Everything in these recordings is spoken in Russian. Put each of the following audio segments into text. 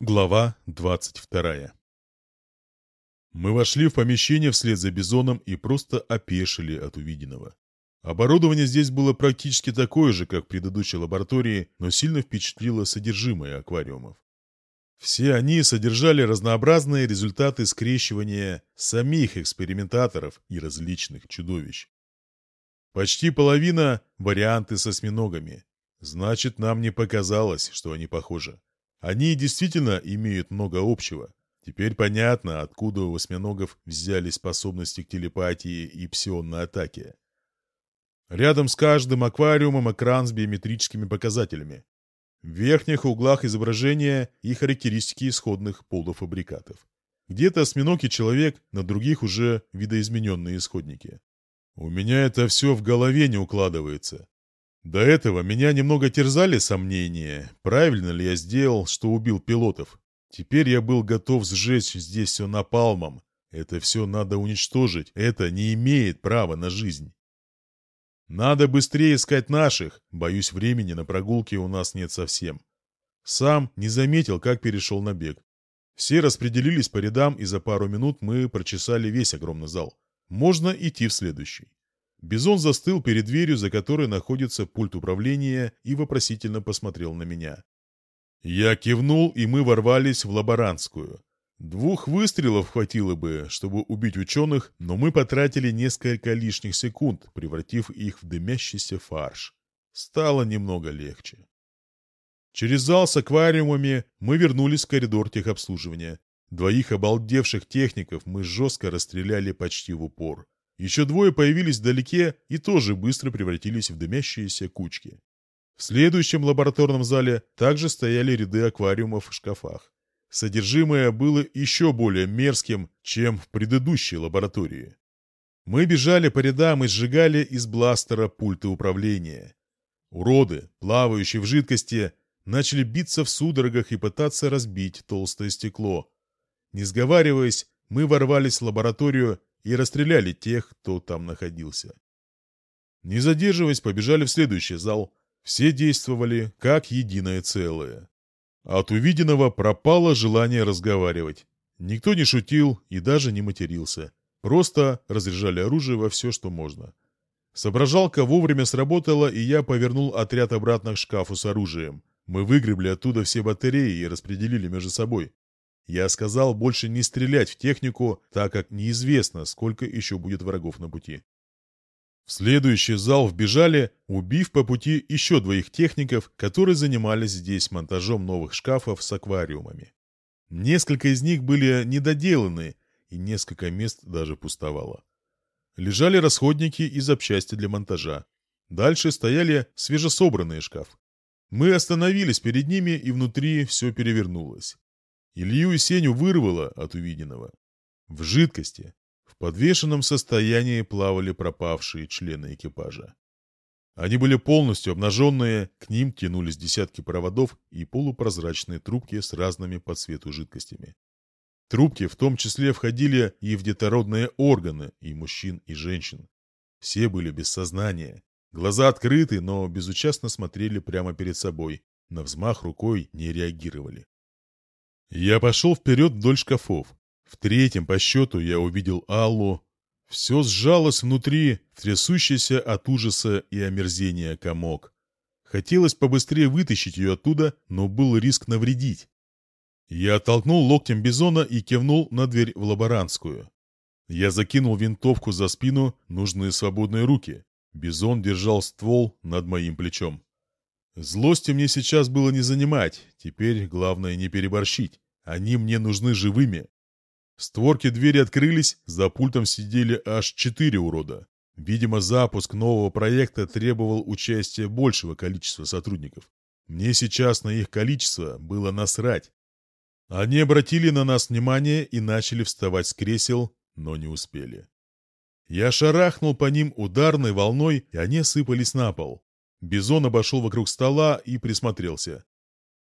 Глава 22 Мы вошли в помещение вслед за Бизоном и просто опешили от увиденного. Оборудование здесь было практически такое же, как в предыдущей лаборатории, но сильно впечатлило содержимое аквариумов. Все они содержали разнообразные результаты скрещивания самих экспериментаторов и различных чудовищ. Почти половина – варианты с осьминогами. Значит, нам не показалось, что они похожи. Они действительно имеют много общего. Теперь понятно, откуда у осьминогов взялись способности к телепатии и псионной атаке. Рядом с каждым аквариумом экран с биометрическими показателями. В верхних углах изображения и характеристики исходных полуфабрикатов. Где-то осьминог и человек, на других уже видоизмененные исходники. У меня это все в голове не укладывается. До этого меня немного терзали сомнения, правильно ли я сделал, что убил пилотов. Теперь я был готов сжечь здесь все напалмом. Это все надо уничтожить, это не имеет права на жизнь. Надо быстрее искать наших, боюсь, времени на прогулки у нас нет совсем. Сам не заметил, как перешел на бег. Все распределились по рядам, и за пару минут мы прочесали весь огромный зал. Можно идти в следующий. Бизон застыл перед дверью, за которой находится пульт управления, и вопросительно посмотрел на меня. Я кивнул, и мы ворвались в лаборантскую. Двух выстрелов хватило бы, чтобы убить ученых, но мы потратили несколько лишних секунд, превратив их в дымящийся фарш. Стало немного легче. Через зал с аквариумами мы вернулись в коридор техобслуживания. Двоих обалдевших техников мы жестко расстреляли почти в упор. Еще двое появились вдалеке и тоже быстро превратились в дымящиеся кучки. В следующем лабораторном зале также стояли ряды аквариумов в шкафах. Содержимое было еще более мерзким, чем в предыдущей лаборатории. Мы бежали по рядам и сжигали из бластера пульты управления. Уроды, плавающие в жидкости, начали биться в судорогах и пытаться разбить толстое стекло. Не сговариваясь, мы ворвались в лабораторию и расстреляли тех, кто там находился. Не задерживаясь, побежали в следующий зал. Все действовали как единое целое. От увиденного пропало желание разговаривать. Никто не шутил и даже не матерился. Просто разряжали оружие во все, что можно. Соображалка вовремя сработала, и я повернул отряд обратно к шкафу с оружием. Мы выгребли оттуда все батареи и распределили между собой. Я сказал больше не стрелять в технику, так как неизвестно, сколько еще будет врагов на пути. В следующий зал вбежали, убив по пути еще двоих техников, которые занимались здесь монтажом новых шкафов с аквариумами. Несколько из них были недоделаны, и несколько мест даже пустовало. Лежали расходники и запчасти для монтажа. Дальше стояли свежесобранные шкафы. Мы остановились перед ними, и внутри все перевернулось. Илью и Сеню вырвало от увиденного. В жидкости, в подвешенном состоянии плавали пропавшие члены экипажа. Они были полностью обнаженные, к ним тянулись десятки проводов и полупрозрачные трубки с разными по цвету жидкостями. Трубки в том числе входили и в детородные органы, и мужчин, и женщин. Все были без сознания. Глаза открыты, но безучастно смотрели прямо перед собой. На взмах рукой не реагировали. Я пошел вперед вдоль шкафов. В третьем по счету я увидел Аллу. Все сжалось внутри, трясущийся от ужаса и омерзения комок. Хотелось побыстрее вытащить ее оттуда, но был риск навредить. Я оттолкнул локтем Бизона и кивнул на дверь в лаборантскую. Я закинул винтовку за спину, нужные свободные руки. Бизон держал ствол над моим плечом. Злости мне сейчас было не занимать, теперь главное не переборщить. Они мне нужны живыми. Створки двери открылись, за пультом сидели аж четыре урода. Видимо, запуск нового проекта требовал участия большего количества сотрудников. Мне сейчас на их количество было насрать. Они обратили на нас внимание и начали вставать с кресел, но не успели. Я шарахнул по ним ударной волной, и они сыпались на пол. Бизон обошел вокруг стола и присмотрелся.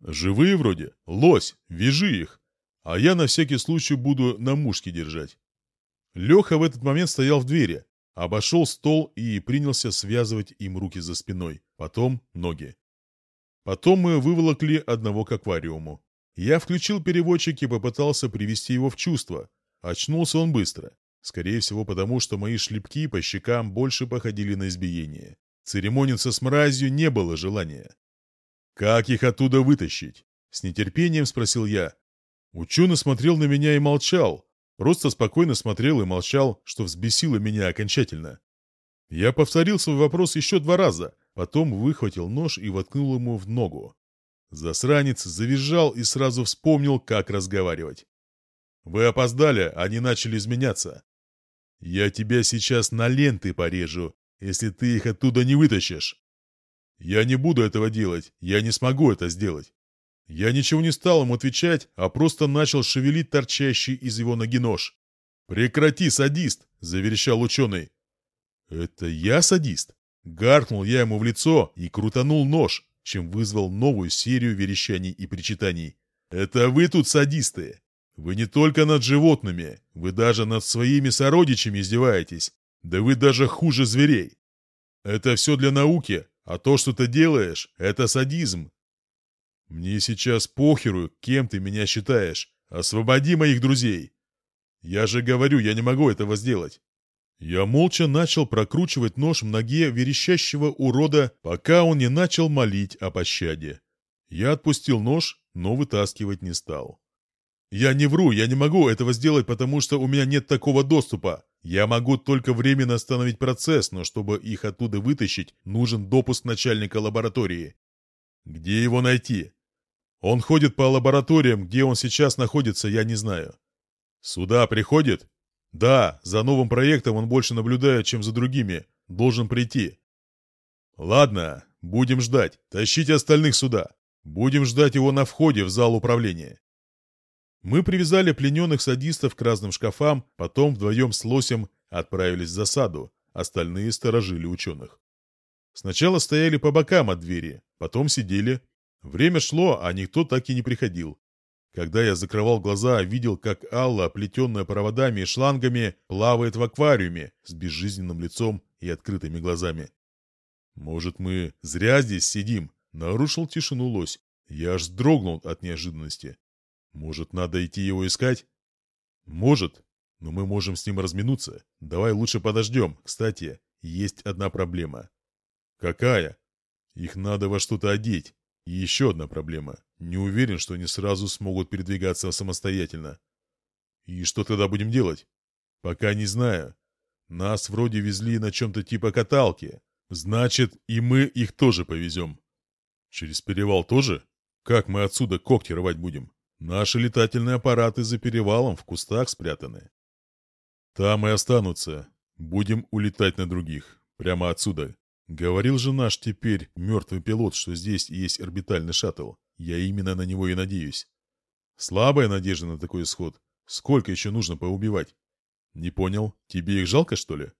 «Живые вроде? Лось, вяжи их! А я на всякий случай буду на мушке держать». Леха в этот момент стоял в двери, обошел стол и принялся связывать им руки за спиной, потом ноги. Потом мы выволокли одного к аквариуму. Я включил переводчик и попытался привести его в чувство. Очнулся он быстро. Скорее всего, потому что мои шлепки по щекам больше походили на избиение. Церемониться с мразью не было желания. «Как их оттуда вытащить?» — с нетерпением спросил я. Ученый смотрел на меня и молчал. Просто спокойно смотрел и молчал, что взбесило меня окончательно. Я повторил свой вопрос еще два раза, потом выхватил нож и воткнул ему в ногу. Засранец завизжал и сразу вспомнил, как разговаривать. «Вы опоздали, они начали изменяться. Я тебя сейчас на ленты порежу, если ты их оттуда не вытащишь. Я не буду этого делать, я не смогу это сделать. Я ничего не стал ему отвечать, а просто начал шевелить торчащий из его ноги нож. «Прекрати, садист!» — заверещал ученый. «Это я садист?» Гаркнул я ему в лицо и крутанул нож, чем вызвал новую серию верещаний и причитаний. «Это вы тут садисты! Вы не только над животными, вы даже над своими сородичами издеваетесь. Да вы даже хуже зверей. Это все для науки, а то, что ты делаешь, это садизм. Мне сейчас похеру, кем ты меня считаешь. Освободи моих друзей. Я же говорю, я не могу этого сделать. Я молча начал прокручивать нож в ноге верещащего урода, пока он не начал молить о пощаде. Я отпустил нож, но вытаскивать не стал. Я не вру, я не могу этого сделать, потому что у меня нет такого доступа. Я могу только временно остановить процесс, но чтобы их оттуда вытащить, нужен допуск начальника лаборатории. Где его найти? Он ходит по лабораториям, где он сейчас находится, я не знаю. Сюда приходит? Да, за новым проектом он больше наблюдает, чем за другими. Должен прийти. Ладно, будем ждать. Тащите остальных сюда. Будем ждать его на входе в зал управления. Мы привязали плененных садистов к разным шкафам, потом вдвоем с лосем отправились в засаду, остальные сторожили ученых. Сначала стояли по бокам от двери, потом сидели. Время шло, а никто так и не приходил. Когда я закрывал глаза, видел, как Алла, оплетенная проводами и шлангами, плавает в аквариуме с безжизненным лицом и открытыми глазами. «Может, мы зря здесь сидим?» — нарушил тишину лось. Я аж вздрогнул от неожиданности. Может, надо идти его искать? Может, но мы можем с ним разминуться. Давай лучше подождем. Кстати, есть одна проблема. Какая? Их надо во что-то одеть. И еще одна проблема. Не уверен, что они сразу смогут передвигаться самостоятельно. И что тогда будем делать? Пока не знаю. Нас вроде везли на чем-то типа каталки. Значит, и мы их тоже повезем. Через перевал тоже? Как мы отсюда когти рвать будем? Наши летательные аппараты за перевалом в кустах спрятаны. Там и останутся. Будем улетать на других. Прямо отсюда. Говорил же наш теперь мертвый пилот, что здесь есть орбитальный шаттл. Я именно на него и надеюсь. Слабая надежда на такой исход. Сколько еще нужно поубивать? Не понял, тебе их жалко, что ли?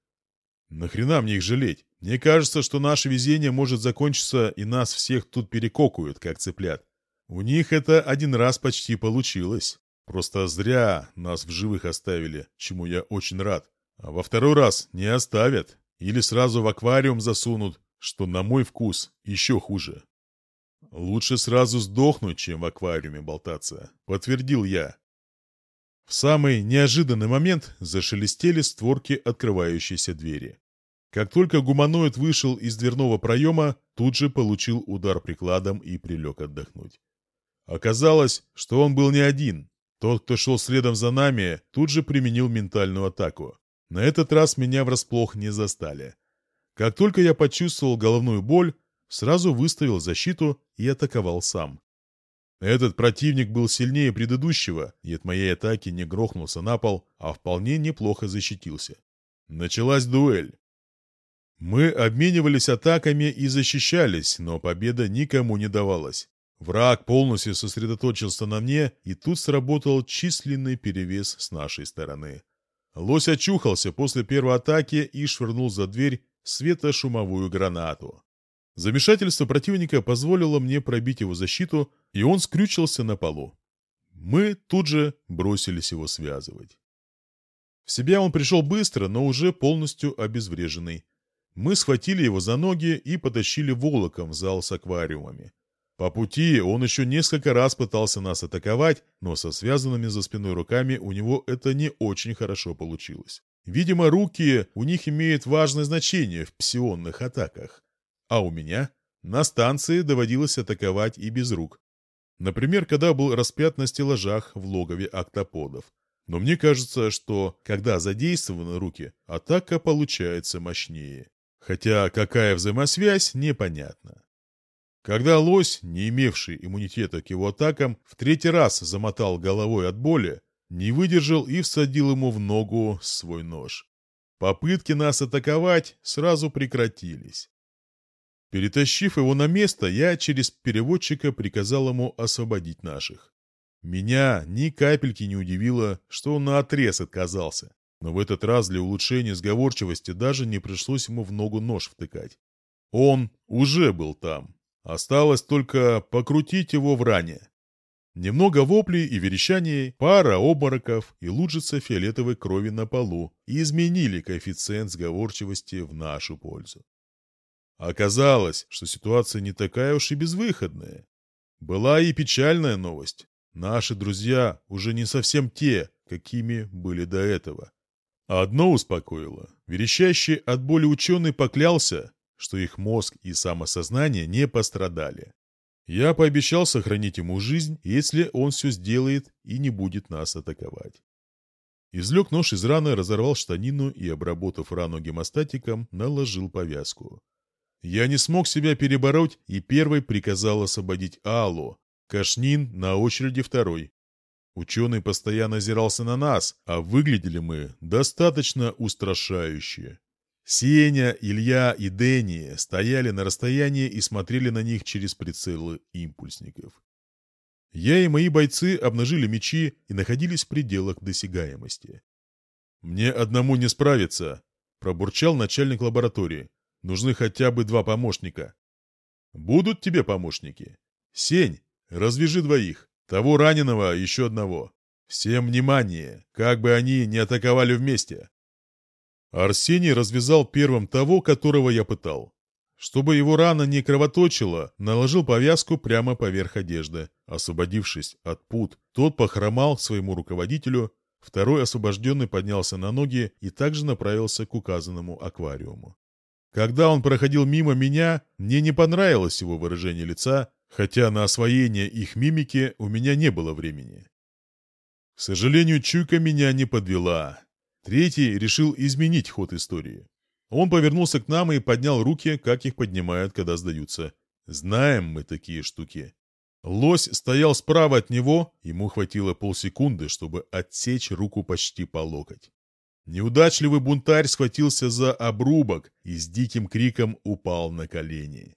Нахрена мне их жалеть? Мне кажется, что наше везение может закончиться, и нас всех тут перекокуют, как цыплят. У них это один раз почти получилось. Просто зря нас в живых оставили, чему я очень рад. А во второй раз не оставят. Или сразу в аквариум засунут, что, на мой вкус, еще хуже. Лучше сразу сдохнуть, чем в аквариуме болтаться, подтвердил я. В самый неожиданный момент зашелестели створки открывающейся двери. Как только гуманоид вышел из дверного проема, тут же получил удар прикладом и прилег отдохнуть. Оказалось, что он был не один. Тот, кто шел следом за нами, тут же применил ментальную атаку. На этот раз меня врасплох не застали. Как только я почувствовал головную боль, сразу выставил защиту и атаковал сам. Этот противник был сильнее предыдущего и от моей атаки не грохнулся на пол, а вполне неплохо защитился. Началась дуэль. Мы обменивались атаками и защищались, но победа никому не давалась. Враг полностью сосредоточился на мне, и тут сработал численный перевес с нашей стороны. Лось очухался после первой атаки и швырнул за дверь светошумовую гранату. Замешательство противника позволило мне пробить его защиту, и он скрючился на полу. Мы тут же бросились его связывать. В себя он пришел быстро, но уже полностью обезвреженный. Мы схватили его за ноги и потащили волоком в зал с аквариумами. По пути он еще несколько раз пытался нас атаковать, но со связанными за спиной руками у него это не очень хорошо получилось. Видимо, руки у них имеют важное значение в псионных атаках. А у меня на станции доводилось атаковать и без рук. Например, когда был распят на стеллажах в логове октоподов. Но мне кажется, что когда задействованы руки, атака получается мощнее. Хотя какая взаимосвязь, непонятно. Когда лось, не имевший иммунитета к его атакам, в третий раз замотал головой от боли, не выдержал и всадил ему в ногу свой нож. Попытки нас атаковать сразу прекратились. Перетащив его на место, я через переводчика приказал ему освободить наших. Меня ни капельки не удивило, что он наотрез отказался. Но в этот раз для улучшения сговорчивости даже не пришлось ему в ногу нож втыкать. Он уже был там. Осталось только покрутить его в ране. Немного воплей и верещаний, пара обмороков и лужица фиолетовой крови на полу изменили коэффициент сговорчивости в нашу пользу. Оказалось, что ситуация не такая уж и безвыходная. Была и печальная новость. Наши друзья уже не совсем те, какими были до этого. Одно успокоило. Верещащий от боли ученый поклялся, что их мозг и самосознание не пострадали. Я пообещал сохранить ему жизнь, если он все сделает и не будет нас атаковать. Извлек нож из раны, разорвал штанину и, обработав рану гемостатиком, наложил повязку. Я не смог себя перебороть и первый приказал освободить Аллу. Кашнин на очереди второй. Ученый постоянно озирался на нас, а выглядели мы достаточно устрашающе. Сеня, Илья и Дэнни стояли на расстоянии и смотрели на них через прицелы импульсников. Я и мои бойцы обнажили мечи и находились в пределах досягаемости. «Мне одному не справиться», — пробурчал начальник лаборатории. Нужны хотя бы два помощника. Будут тебе помощники. Сень, развяжи двоих. Того раненого, еще одного. Всем внимание, как бы они не атаковали вместе. Арсений развязал первым того, которого я пытал. Чтобы его рана не кровоточила, наложил повязку прямо поверх одежды. Освободившись от пут, тот похромал к своему руководителю, второй освобожденный поднялся на ноги и также направился к указанному аквариуму. Когда он проходил мимо меня, мне не понравилось его выражение лица, хотя на освоение их мимики у меня не было времени. К сожалению, чуйка меня не подвела. Третий решил изменить ход истории. Он повернулся к нам и поднял руки, как их поднимают, когда сдаются. Знаем мы такие штуки. Лось стоял справа от него, ему хватило полсекунды, чтобы отсечь руку почти по локоть. Неудачливый бунтарь схватился за обрубок и с диким криком упал на колени.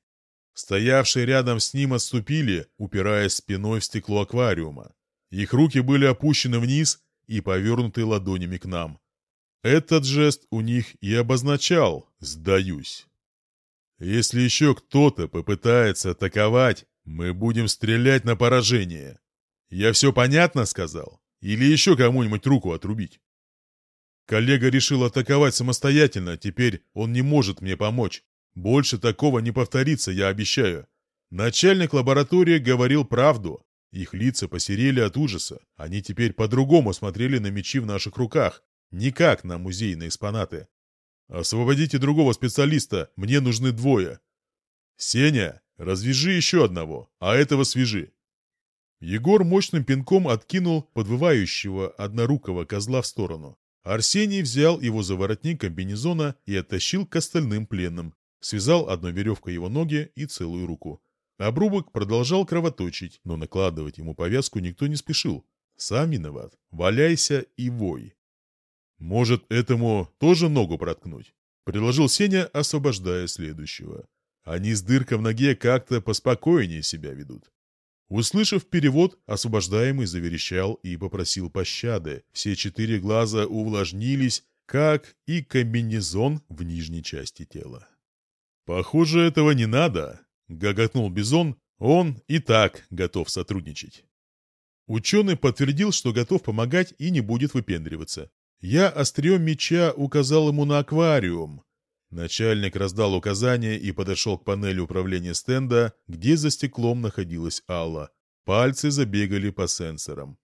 Стоявшие рядом с ним отступили, упираясь спиной в стекло аквариума. Их руки были опущены вниз и повернуты ладонями к нам. Этот жест у них и обозначал «сдаюсь». Если еще кто-то попытается атаковать, мы будем стрелять на поражение. Я все понятно сказал? Или еще кому-нибудь руку отрубить? Коллега решил атаковать самостоятельно, теперь он не может мне помочь. Больше такого не повторится, я обещаю. Начальник лаборатории говорил правду. Их лица посерели от ужаса. Они теперь по-другому смотрели на мечи в наших руках, не как на музейные экспонаты. «Освободите другого специалиста, мне нужны двое». «Сеня, развяжи еще одного, а этого свяжи». Егор мощным пинком откинул подвывающего однорукого козла в сторону. Арсений взял его за воротник комбинезона и оттащил к остальным пленным. Связал одной веревкой его ноги и целую руку. Обрубок продолжал кровоточить, но накладывать ему повязку никто не спешил. Сам виноват. Валяйся и вой. «Может, этому тоже ногу проткнуть?» — предложил Сеня, освобождая следующего. Они с дыркой в ноге как-то поспокойнее себя ведут. Услышав перевод, освобождаемый заверещал и попросил пощады. Все четыре глаза увлажнились, как и комбинезон в нижней части тела. «Похоже, этого не надо», — гоготнул Бизон. «Он и так готов сотрудничать». Ученый подтвердил, что готов помогать и не будет выпендриваться. Я острием меча указал ему на аквариум. Начальник раздал указания и подошел к панели управления стенда, где за стеклом находилась Алла. Пальцы забегали по сенсорам.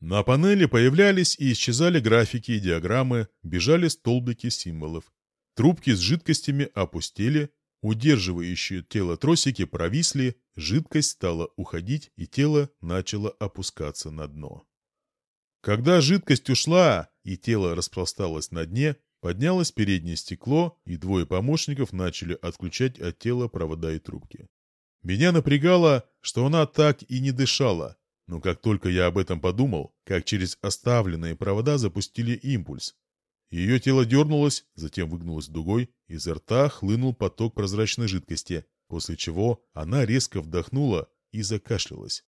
На панели появлялись и исчезали графики и диаграммы, бежали столбики символов. Трубки с жидкостями опустили, удерживающие тело тросики провисли, жидкость стала уходить, и тело начало опускаться на дно. Когда жидкость ушла и тело распласталось на дне, Поднялось переднее стекло, и двое помощников начали отключать от тела провода и трубки. Меня напрягало, что она так и не дышала, но как только я об этом подумал, как через оставленные провода запустили импульс. Ее тело дернулось, затем выгнулось дугой, изо рта хлынул поток прозрачной жидкости, после чего она резко вдохнула и закашлялась.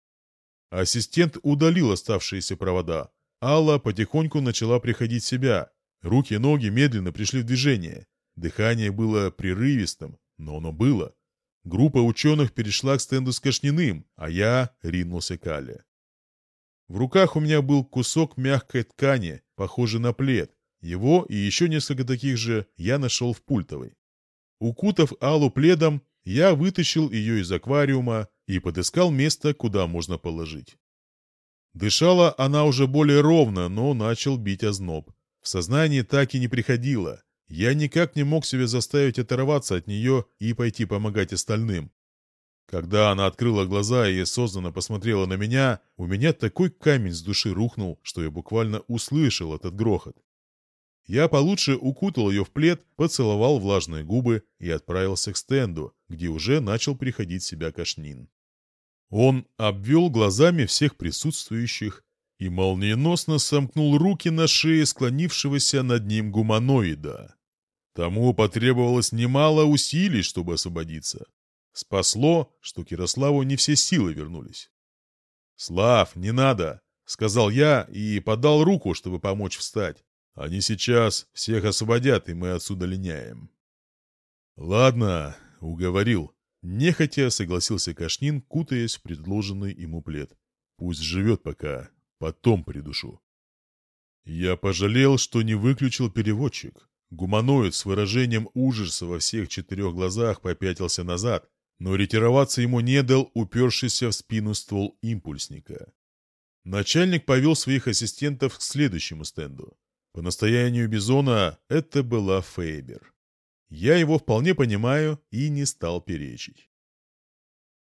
Ассистент удалил оставшиеся провода. Алла потихоньку начала приходить в себя, Руки и ноги медленно пришли в движение. Дыхание было прерывистым, но оно было. Группа ученых перешла к стенду с Кашниным, а я ринулся к Але. В руках у меня был кусок мягкой ткани, похожий на плед. Его и еще несколько таких же я нашел в пультовой. Укутав Аллу пледом, я вытащил ее из аквариума и подыскал место, куда можно положить. Дышала она уже более ровно, но начал бить озноб. В сознание так и не приходило. Я никак не мог себя заставить оторваться от нее и пойти помогать остальным. Когда она открыла глаза и осознанно посмотрела на меня, у меня такой камень с души рухнул, что я буквально услышал этот грохот. Я получше укутал ее в плед, поцеловал влажные губы и отправился к стенду, где уже начал приходить себя Кашнин. Он обвел глазами всех присутствующих и молниеносно сомкнул руки на шее склонившегося над ним гуманоида. Тому потребовалось немало усилий, чтобы освободиться. Спасло, что Кирославу не все силы вернулись. «Слав, не надо!» — сказал я и подал руку, чтобы помочь встать. «Они сейчас всех освободят, и мы отсюда линяем». «Ладно», — уговорил. Нехотя согласился Кашнин, кутаясь в предложенный ему плед. «Пусть живет пока, Потом придушу. Я пожалел, что не выключил переводчик. Гуманоид с выражением ужаса во всех четырех глазах попятился назад, но ретироваться ему не дал упершийся в спину ствол импульсника. Начальник повел своих ассистентов к следующему стенду. По настоянию Бизона это была Фейбер. Я его вполне понимаю и не стал перечить.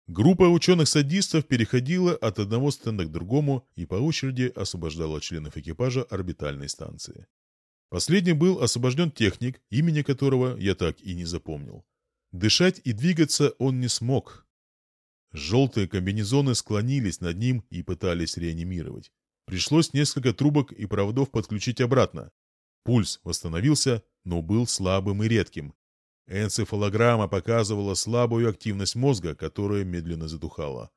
Группа ученых-садистов переходила от одного стенда к другому и по очереди освобождала членов экипажа орбитальной станции. Последним был освобожден техник, имени которого я так и не запомнил. Дышать и двигаться он не смог. Желтые комбинезоны склонились над ним и пытались реанимировать. Пришлось несколько трубок и проводов подключить обратно. Пульс восстановился, но был слабым и редким, Энцефалограмма показывала слабую активность мозга, которая медленно затухала.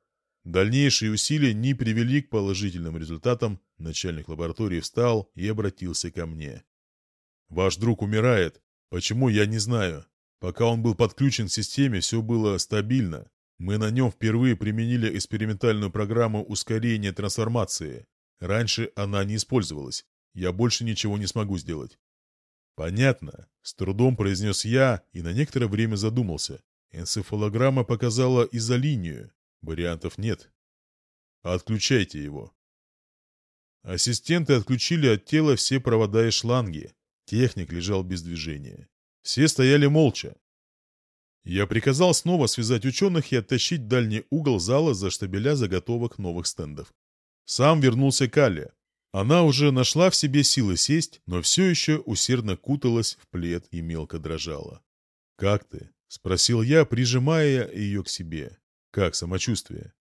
Дальнейшие усилия не привели к положительным результатам. Начальник лаборатории встал и обратился ко мне. «Ваш друг умирает. Почему, я не знаю. Пока он был подключен к системе, все было стабильно. Мы на нем впервые применили экспериментальную программу ускорения трансформации. Раньше она не использовалась. Я больше ничего не смогу сделать. «Понятно», — с трудом произнес я и на некоторое время задумался. Энцефалограмма показала изолинию. Вариантов нет. Отключайте его. Ассистенты отключили от тела все провода и шланги. Техник лежал без движения. Все стояли молча. Я приказал снова связать ученых и оттащить дальний угол зала за штабеля заготовок новых стендов. Сам вернулся Калли. Она уже нашла в себе силы сесть, но все еще усердно куталась в плед и мелко дрожала. «Как ты?» — спросил я, прижимая ее к себе. «Как самочувствие?»